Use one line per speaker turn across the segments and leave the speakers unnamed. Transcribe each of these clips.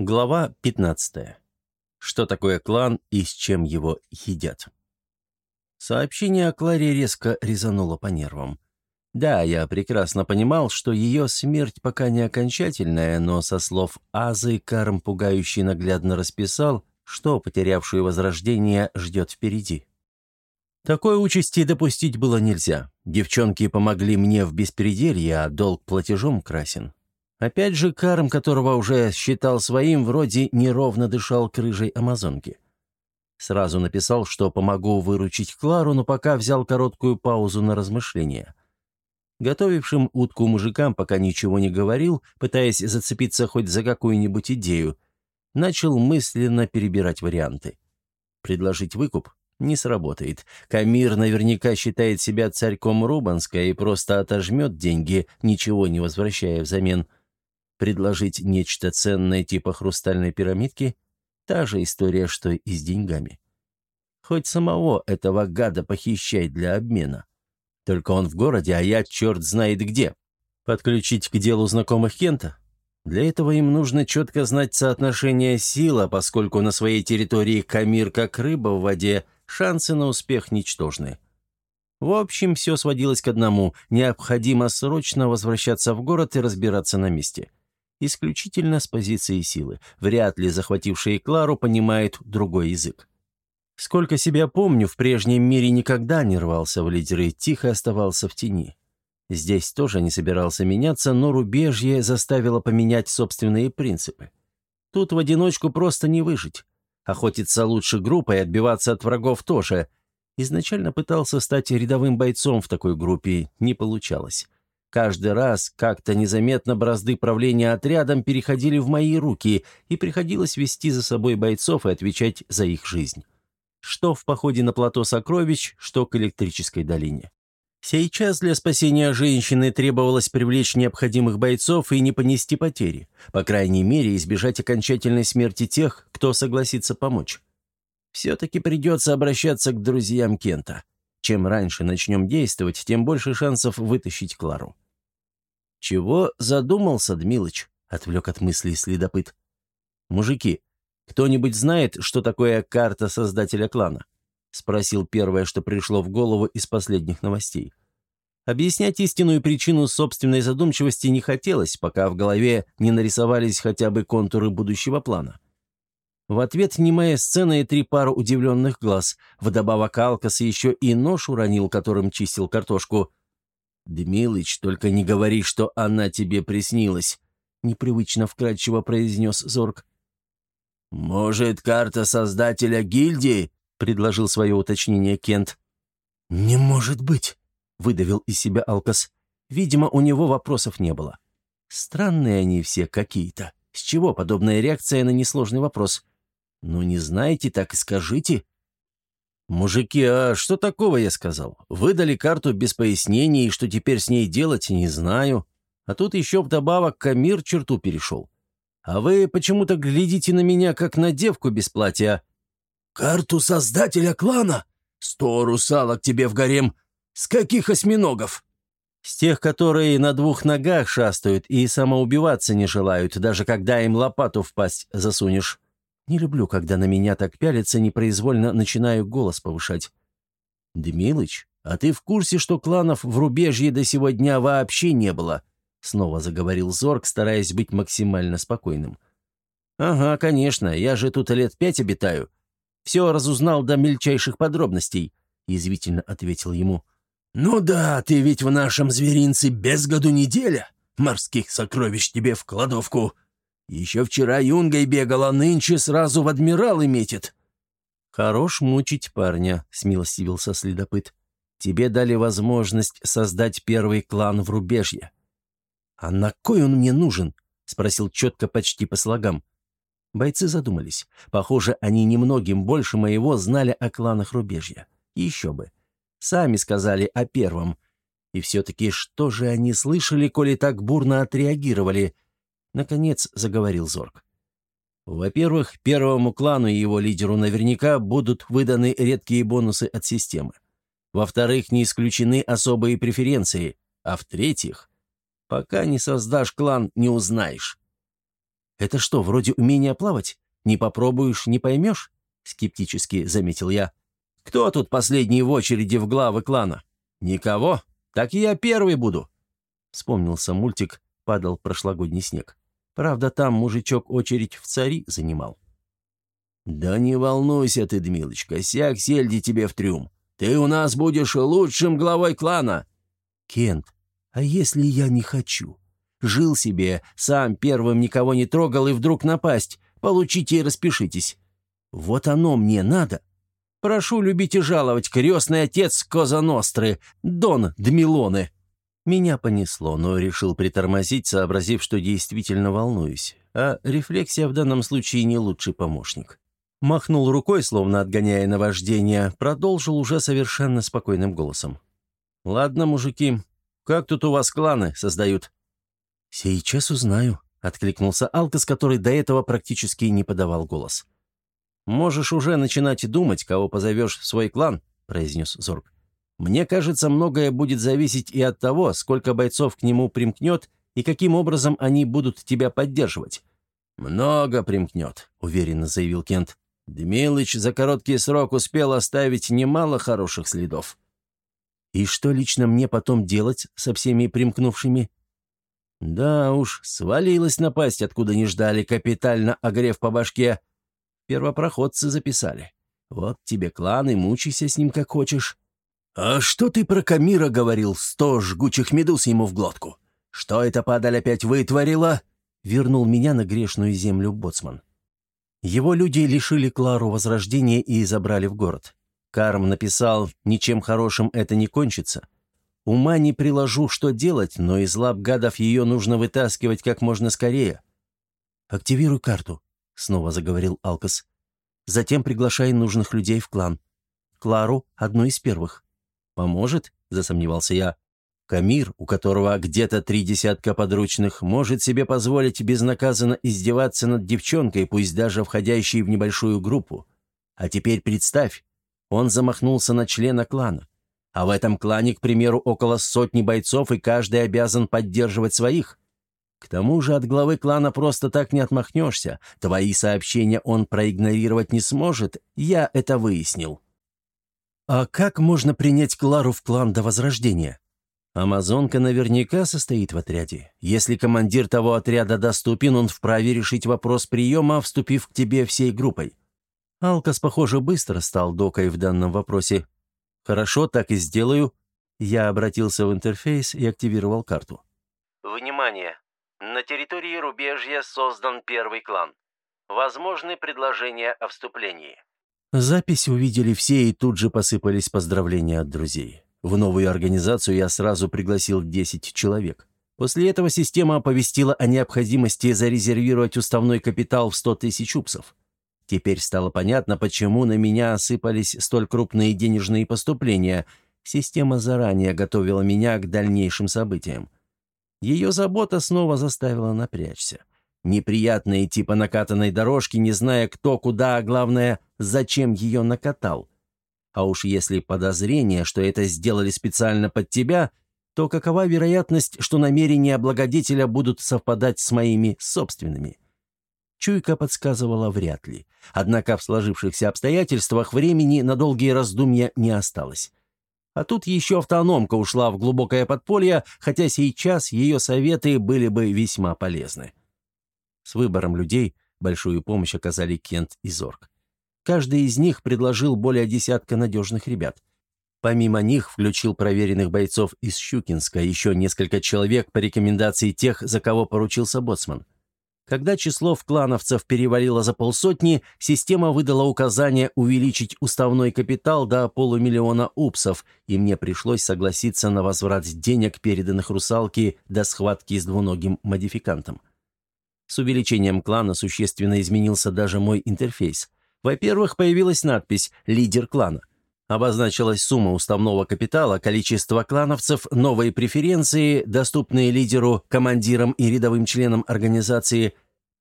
Глава 15. Что такое клан и с чем его едят? Сообщение о Кларе резко резануло по нервам. Да, я прекрасно понимал, что ее смерть пока не окончательная, но со слов Азы Карм пугающий наглядно расписал, что потерявшую возрождение ждет впереди. Такой участи допустить было нельзя. Девчонки помогли мне в беспределье, а долг платежом красен. Опять же, Карм, которого уже считал своим, вроде неровно дышал к рыжей амазонке. Сразу написал, что помогу выручить Клару, но пока взял короткую паузу на размышления. Готовившим утку мужикам пока ничего не говорил, пытаясь зацепиться хоть за какую-нибудь идею. Начал мысленно перебирать варианты. Предложить выкуп? Не сработает. Камир наверняка считает себя царьком Рубанска и просто отожмет деньги, ничего не возвращая взамен – Предложить нечто ценное типа хрустальной пирамидки – та же история, что и с деньгами. Хоть самого этого гада похищай для обмена. Только он в городе, а я черт знает где. Подключить к делу знакомых Кента? Для этого им нужно четко знать соотношение сил, поскольку на своей территории Камир как рыба в воде, шансы на успех ничтожны. В общем, все сводилось к одному – необходимо срочно возвращаться в город и разбираться на месте исключительно с позиции силы. Вряд ли захватившие Клару понимают другой язык. Сколько себя помню, в прежнем мире никогда не рвался в лидеры, тихо оставался в тени. Здесь тоже не собирался меняться, но рубежье заставило поменять собственные принципы. Тут в одиночку просто не выжить. Охотиться лучше группой, отбиваться от врагов тоже. Изначально пытался стать рядовым бойцом в такой группе, не получалось. Каждый раз как-то незаметно бразды правления отрядом переходили в мои руки, и приходилось вести за собой бойцов и отвечать за их жизнь. Что в походе на плато Сокровищ, что к электрической долине. Сейчас для спасения женщины требовалось привлечь необходимых бойцов и не понести потери, по крайней мере, избежать окончательной смерти тех, кто согласится помочь. Все-таки придется обращаться к друзьям Кента. Чем раньше начнем действовать, тем больше шансов вытащить Клару. «Чего задумался, Дмилыч?» — отвлек от мыслей следопыт. «Мужики, кто-нибудь знает, что такое карта создателя клана?» — спросил первое, что пришло в голову из последних новостей. Объяснять истинную причину собственной задумчивости не хотелось, пока в голове не нарисовались хотя бы контуры будущего плана. В ответ немая сцена и три пары удивленных глаз. Вдобавок Алкас еще и нож уронил, которым чистил картошку. «Дмилыч, только не говори, что она тебе приснилась», — непривычно вкрадчиво произнес Зорг. «Может, карта создателя гильдии?» — предложил свое уточнение Кент. «Не может быть», — выдавил из себя Алкас. Видимо, у него вопросов не было. Странные они все какие-то. С чего подобная реакция на несложный вопрос? «Ну, не знаете, так и скажите». «Мужики, а что такого я сказал? Выдали карту без пояснений, и что теперь с ней делать, не знаю. А тут еще вдобавок Камир черту перешел. А вы почему-то глядите на меня, как на девку без платья». «Карту создателя клана? Сто русалок тебе в гарем. С каких осьминогов?» «С тех, которые на двух ногах шастают и самоубиваться не желают, даже когда им лопату в пасть засунешь». Не люблю, когда на меня так пялятся, непроизвольно начинаю голос повышать. «Дмилыч, а ты в курсе, что кланов в рубежье до сего дня вообще не было?» Снова заговорил Зорг, стараясь быть максимально спокойным. «Ага, конечно, я же тут лет пять обитаю. Все разузнал до мельчайших подробностей», — язвительно ответил ему. «Ну да, ты ведь в нашем зверинце без году неделя. Морских сокровищ тебе в кладовку», еще вчера юнгой бегал, а нынче сразу в адмиралы метит». «Хорош мучить парня», — смилостивился следопыт. «Тебе дали возможность создать первый клан в рубежье». «А на кой он мне нужен?» — спросил четко почти по слогам. Бойцы задумались. Похоже, они немногим больше моего знали о кланах рубежья. Еще бы. Сами сказали о первом. И все-таки что же они слышали, коли так бурно отреагировали — Наконец заговорил Зорг. Во-первых, первому клану и его лидеру наверняка будут выданы редкие бонусы от системы. Во-вторых, не исключены особые преференции. А в-третьих, пока не создашь клан, не узнаешь. Это что, вроде умения плавать? Не попробуешь, не поймешь?» — скептически заметил я. «Кто тут последний в очереди в главы клана? Никого? Так я первый буду!» Вспомнился мультик «Падал прошлогодний снег». Правда, там мужичок очередь в цари занимал. «Да не волнуйся ты, Дмилочка, сяк сельди тебе в трюм. Ты у нас будешь лучшим главой клана!» «Кент, а если я не хочу? Жил себе, сам первым никого не трогал и вдруг напасть. Получите и распишитесь. Вот оно мне надо. Прошу любить и жаловать, крестный отец Коза Ностры, Дон Дмилоны». Меня понесло, но решил притормозить, сообразив, что действительно волнуюсь. А рефлексия в данном случае не лучший помощник. Махнул рукой, словно отгоняя наваждение, продолжил уже совершенно спокойным голосом. «Ладно, мужики, как тут у вас кланы создают?» «Сейчас узнаю», — откликнулся Алкас, который до этого практически не подавал голос. «Можешь уже начинать думать, кого позовешь в свой клан», — произнес Зорг. «Мне кажется, многое будет зависеть и от того, сколько бойцов к нему примкнет и каким образом они будут тебя поддерживать». «Много примкнет», — уверенно заявил Кент. Дмилыч за короткий срок успел оставить немало хороших следов. И что лично мне потом делать со всеми примкнувшими? Да уж, свалилась напасть, откуда не ждали, капитально огрев по башке. Первопроходцы записали. Вот тебе клан и мучайся с ним как хочешь. А что ты про Камира говорил, сто жгучих медуз ему в глотку? Что это падаль опять вытворила? Вернул меня на грешную землю боцман. Его люди лишили Клару возрождения и забрали в город. Карм написал, ничем хорошим это не кончится. Ума не приложу, что делать, но из лап гадов ее нужно вытаскивать как можно скорее. «Активируй карту», — снова заговорил Алкас. «Затем приглашай нужных людей в клан. Клару — одну из первых». «Поможет?» — засомневался я. Камир, у которого где-то три десятка подручных, может себе позволить безнаказанно издеваться над девчонкой, пусть даже входящей в небольшую группу. А теперь представь, он замахнулся на члена клана. А в этом клане, к примеру, около сотни бойцов, и каждый обязан поддерживать своих. К тому же от главы клана просто так не отмахнешься. Твои сообщения он проигнорировать не сможет, я это выяснил. А как можно принять Клару в клан до Возрождения? Амазонка наверняка состоит в отряде. Если командир того отряда доступен, он вправе решить вопрос приема, вступив к тебе всей группой. Алкас, похоже, быстро стал докой в данном вопросе. «Хорошо, так и сделаю». Я обратился в интерфейс и активировал карту.
«Внимание! На территории рубежья создан первый клан. Возможны предложения о вступлении».
Запись увидели все и тут же посыпались поздравления от друзей. В новую организацию я сразу пригласил 10 человек. После этого система оповестила о необходимости зарезервировать уставной капитал в 100 тысяч упсов. Теперь стало понятно, почему на меня осыпались столь крупные денежные поступления. Система заранее готовила меня к дальнейшим событиям. Ее забота снова заставила напрячься. Неприятно идти по накатанной дорожке, не зная, кто куда, а главное, зачем ее накатал. А уж если подозрение, что это сделали специально под тебя, то какова вероятность, что намерения благодетеля будут совпадать с моими собственными? Чуйка подсказывала вряд ли. Однако в сложившихся обстоятельствах времени на долгие раздумья не осталось. А тут еще автономка ушла в глубокое подполье, хотя сейчас ее советы были бы весьма полезны. С выбором людей большую помощь оказали Кент и Зорг. Каждый из них предложил более десятка надежных ребят. Помимо них включил проверенных бойцов из Щукинска, еще несколько человек по рекомендации тех, за кого поручился боцман. Когда число вклановцев перевалило за полсотни, система выдала указание увеличить уставной капитал до полумиллиона упсов, и мне пришлось согласиться на возврат денег, переданных русалке до схватки с двуногим модификантом. С увеличением клана существенно изменился даже мой интерфейс. Во-первых, появилась надпись «Лидер клана». Обозначилась сумма уставного капитала, количество клановцев, новые преференции, доступные лидеру, командирам и рядовым членам организации.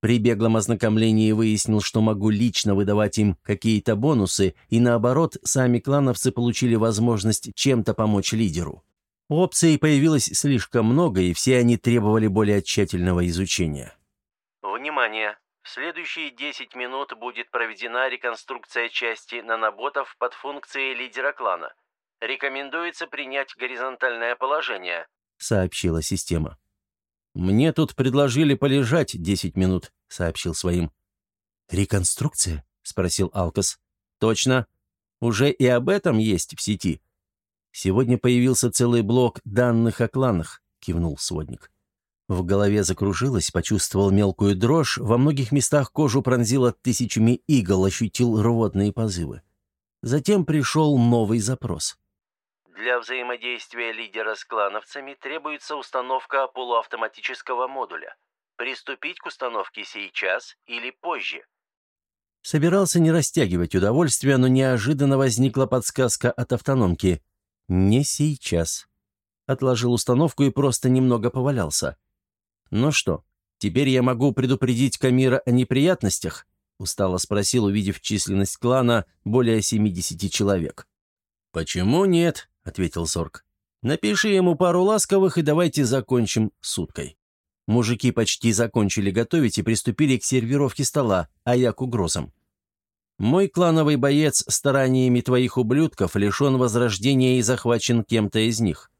При беглом ознакомлении выяснил, что могу лично выдавать им какие-то бонусы, и наоборот, сами клановцы получили возможность чем-то помочь лидеру. Опций появилось слишком много, и все они требовали более тщательного изучения.
Внимание! В следующие 10 минут будет проведена реконструкция части наноботов под функцией лидера клана. Рекомендуется принять горизонтальное положение», —
сообщила система. «Мне тут предложили полежать 10 минут», — сообщил своим. «Реконструкция?» — спросил Алкас. «Точно. Уже и об этом есть в сети». «Сегодня появился целый блок данных о кланах», — кивнул сводник. В голове закружилось, почувствовал мелкую дрожь, во многих местах кожу пронзило тысячами игл, ощутил рвотные позывы. Затем пришел новый запрос.
Для взаимодействия лидера с клановцами требуется установка полуавтоматического модуля. Приступить к установке сейчас или позже.
Собирался не растягивать удовольствие, но неожиданно возникла подсказка от автономки. «Не сейчас». Отложил установку и просто немного повалялся. «Ну что, теперь я могу предупредить Камира о неприятностях?» Устало спросил, увидев численность клана более 70 человек. «Почему нет?» — ответил Сорг. «Напиши ему пару ласковых и давайте закончим суткой». Мужики почти закончили готовить и приступили к сервировке стола, а я к угрозам. «Мой клановый боец стараниями твоих ублюдков лишен возрождения и захвачен кем-то из них.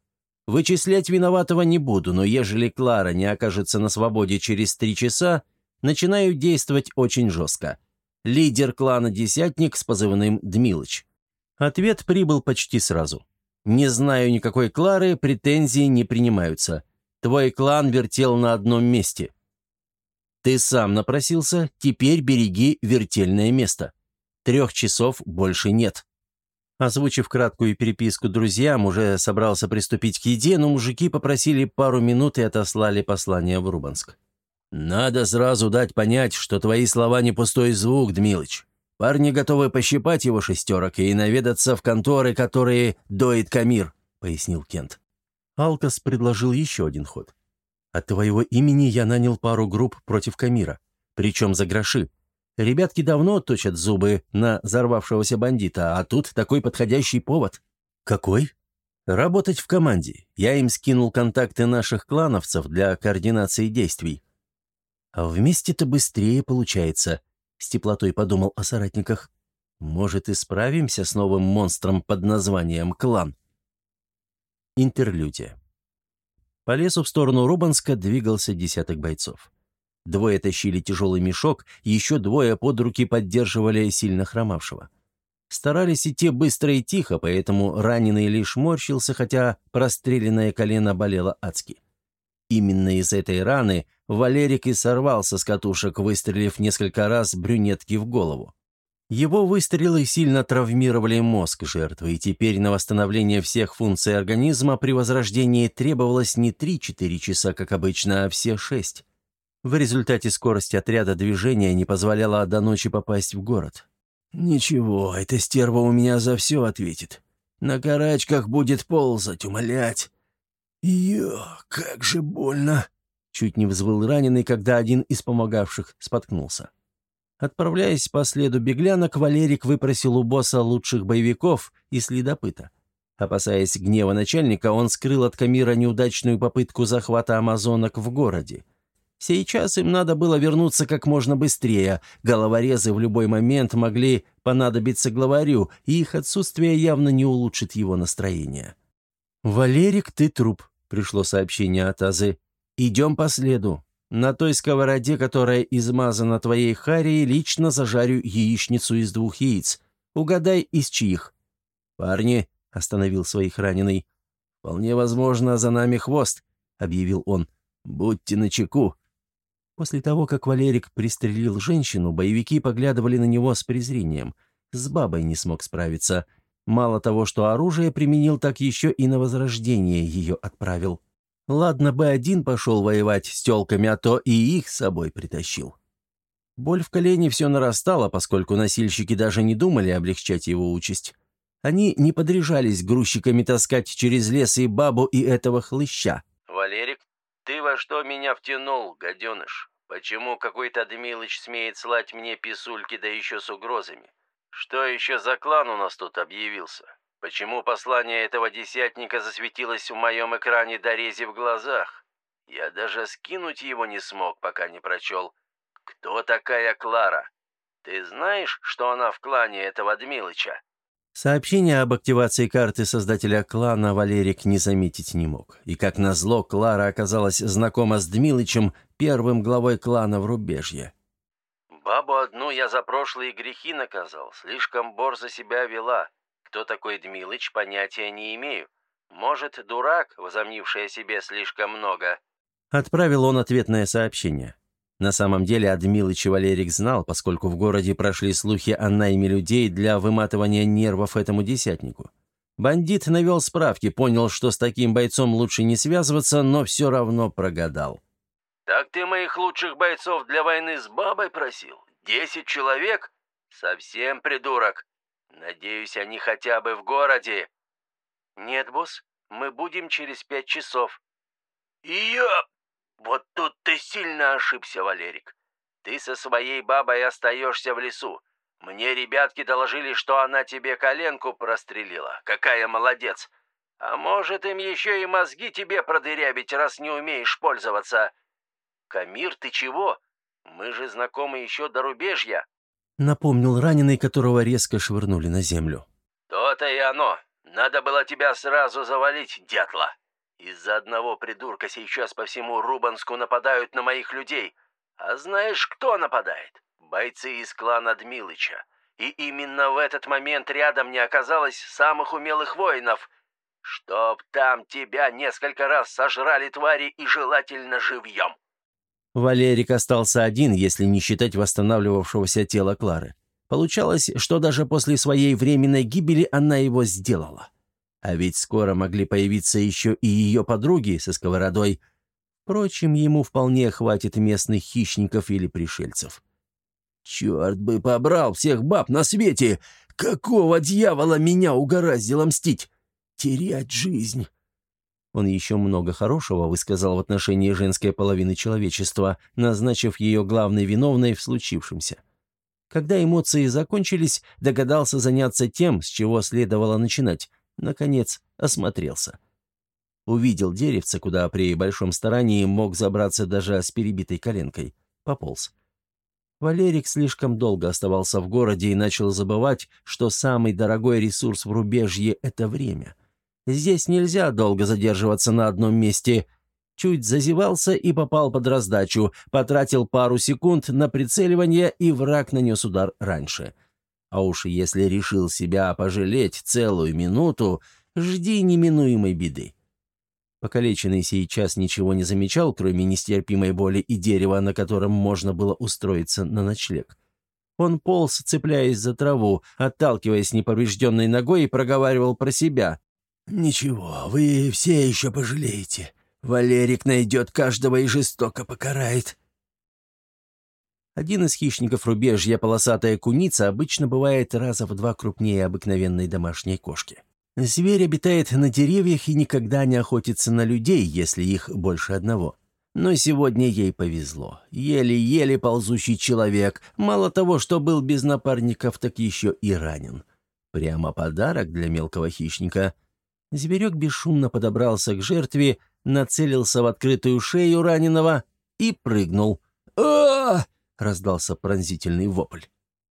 Вычислять виноватого не буду, но ежели Клара не окажется на свободе через три часа, начинаю действовать очень жестко. Лидер клана «Десятник» с позывным «Дмилыч». Ответ прибыл почти сразу. «Не знаю никакой Клары, претензии не принимаются. Твой клан вертел на одном месте. Ты сам напросился, теперь береги вертельное место. Трех часов больше нет». Озвучив краткую переписку друзьям, уже собрался приступить к еде, но мужики попросили пару минут и отослали послание в Рубанск. «Надо сразу дать понять, что твои слова не пустой звук, Дмилыч. Парни готовы пощипать его шестерок и наведаться в конторы, которые доит Камир», — пояснил Кент. Алкас предложил еще один ход. «От твоего имени я нанял пару групп против Камира, причем за гроши. Ребятки давно точат зубы на взорвавшегося бандита, а тут такой подходящий повод». «Какой?» «Работать в команде. Я им скинул контакты наших клановцев для координации действий». «А вместе-то быстрее получается», с теплотой подумал о соратниках. Может, и справимся с новым монстром под названием «Клан». Интерлюдия. По лесу в сторону Рубанска двигался десяток бойцов. Двое тащили тяжелый мешок, еще двое под руки поддерживали сильно хромавшего. Старались идти быстро и тихо, поэтому раненый лишь морщился, хотя простреленное колено болело адски. Именно из этой раны Валерик и сорвался с катушек, выстрелив несколько раз брюнетки в голову. Его выстрелы сильно травмировали мозг жертвы, и теперь на восстановление всех функций организма при возрождении требовалось не 3-4 часа, как обычно, а все 6. В результате скорость отряда движения не позволяла до ночи попасть в город. «Ничего, эта стерва у меня за все ответит. На карачках будет ползать, умолять. «Ё, как же больно!» Чуть не взвыл раненый, когда один из помогавших споткнулся. Отправляясь по следу беглянок, Валерик выпросил у босса лучших боевиков и следопыта. Опасаясь гнева начальника, он скрыл от Камира неудачную попытку захвата амазонок в городе. Сейчас им надо было вернуться как можно быстрее. Головорезы в любой момент могли понадобиться главарю, и их отсутствие явно не улучшит его настроение. «Валерик, ты труп», пришло сообщение от Азы. «Идем по следу. На той сковороде, которая измазана твоей харией, лично зажарю яичницу из двух яиц. Угадай, из чьих?» «Парни», — остановил своих раненый. «Вполне возможно, за нами хвост», — объявил он. «Будьте начеку». После того, как Валерик пристрелил женщину, боевики поглядывали на него с презрением. С бабой не смог справиться — Мало того, что оружие применил, так еще и на возрождение ее отправил. Ладно бы один пошел воевать с телками, а то и их с собой притащил. Боль в колене все нарастала, поскольку носильщики даже не думали облегчать его участь. Они не подряжались грузчиками таскать через лес и бабу, и этого хлыща.
«Валерик, ты во что меня втянул, гаденыш? Почему какой-то Дмилыч смеет слать мне писульки, да еще с угрозами? Что еще за клан у нас тут объявился? Почему послание этого десятника засветилось в моем экране до рези в глазах? Я даже скинуть его не смог, пока не прочел. кто такая Клара? Ты знаешь, что она в клане этого Дмилыча?»
Сообщение об активации карты создателя клана Валерик не заметить не мог. И как назло, Клара оказалась знакома с Дмилычем, первым главой клана в Рубежье.
«Бабу одну я за прошлые грехи наказал, слишком борзо себя вела. Кто такой Дмилыч, понятия не имею. Может, дурак, возомнивший о себе слишком много?»
Отправил он ответное сообщение. На самом деле Адмилыч Валерик знал, поскольку в городе прошли слухи о найме людей для выматывания нервов этому десятнику. Бандит навел справки, понял, что с таким бойцом лучше не связываться, но все равно прогадал.
«Так ты моих лучших бойцов для войны с бабой просил? Десять человек? Совсем придурок. Надеюсь, они хотя бы в городе». «Нет, босс, мы будем через пять часов». «Я...» «Вот тут ты сильно ошибся, Валерик. Ты со своей бабой остаешься в лесу. Мне ребятки доложили, что она тебе коленку прострелила. Какая молодец! А может, им еще и мозги тебе продырявить, раз не умеешь пользоваться? Камир, ты чего? Мы же знакомы еще до рубежья!»
Напомнил раненый, которого резко швырнули на землю.
«То-то и оно. Надо было тебя сразу завалить, дятла!» Из-за одного придурка сейчас по всему Рубанску нападают на моих людей. А знаешь, кто нападает? Бойцы из клана Дмилыча. И именно в этот момент рядом не оказалось самых умелых воинов. Чтоб там тебя несколько раз сожрали твари и желательно живьем.
Валерик остался один, если не считать восстанавливавшегося тела Клары. Получалось, что даже после своей временной гибели она его сделала. А ведь скоро могли появиться еще и ее подруги со сковородой. Впрочем, ему вполне хватит местных хищников или пришельцев. «Черт бы побрал всех баб на свете! Какого дьявола меня угораздило мстить? Терять жизнь!» Он еще много хорошего высказал в отношении женской половины человечества, назначив ее главной виновной в случившемся. Когда эмоции закончились, догадался заняться тем, с чего следовало начинать — Наконец, осмотрелся. Увидел деревце, куда при большом старании мог забраться даже с перебитой коленкой. Пополз. Валерик слишком долго оставался в городе и начал забывать, что самый дорогой ресурс в рубежье — это время. Здесь нельзя долго задерживаться на одном месте. Чуть зазевался и попал под раздачу, потратил пару секунд на прицеливание, и враг нанес удар раньше — а уж если решил себя пожалеть целую минуту, жди неминуемой беды. Покалеченный сейчас ничего не замечал, кроме нестерпимой боли и дерева, на котором можно было устроиться на ночлег. Он полз, цепляясь за траву, отталкиваясь неповрежденной ногой и проговаривал про себя. «Ничего, вы все еще пожалеете. Валерик найдет каждого и жестоко покарает. Один из хищников рубежья, полосатая куница, обычно бывает раза в два крупнее обыкновенной домашней кошки. Зверь обитает на деревьях и никогда не охотится на людей, если их больше одного. Но сегодня ей повезло. Еле-еле ползущий человек, мало того, что был без напарников, так еще и ранен. Прямо подарок для мелкого хищника. Зверек бесшумно подобрался к жертве, нацелился в открытую шею раненого и прыгнул. Раздался пронзительный вопль.